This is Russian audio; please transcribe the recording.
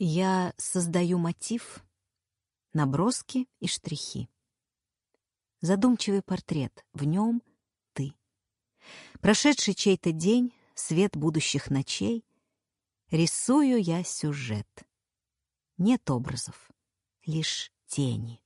Я создаю мотив, наброски и штрихи. Задумчивый портрет, в нем ты. Прошедший чей-то день, свет будущих ночей, рисую я сюжет. Нет образов, лишь тени.